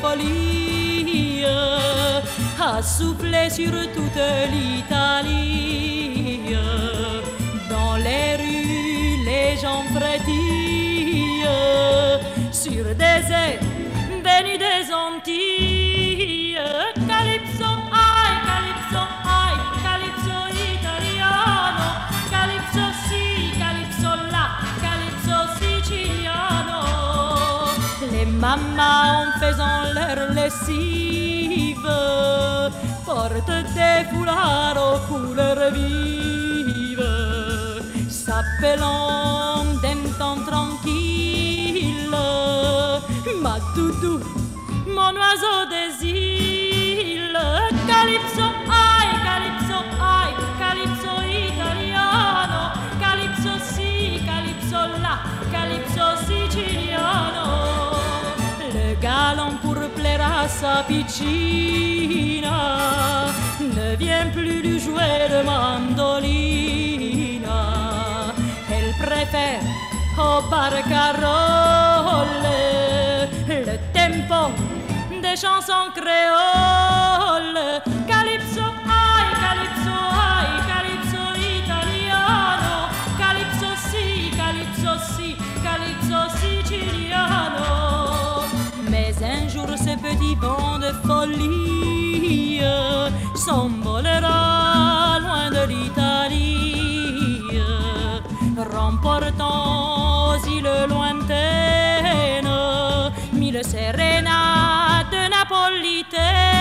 folie a soufflé sur toute l'Italie? Dans les rues, les gens frétillent sur des airs venus des Antilles. Les mamas en faisant leur lessive. Portent des foulards aux couleurs vives, s'appelant d'un temps tranquille. Ma doudou, mon oiseau des îles, calypso, sa piccina ne vient plus lui jouer de mandolina. Elle préfère au barcarolle le tempo des chansons créoles. Calypso, aïe, calypso, aïe, calypso italiano. Calypso si, calypso si, calypso siciliano. Mais un jour vivant de folie s'envolera loin de l'Italie, remportant aux îles lointaines mille sérénades napolitaines.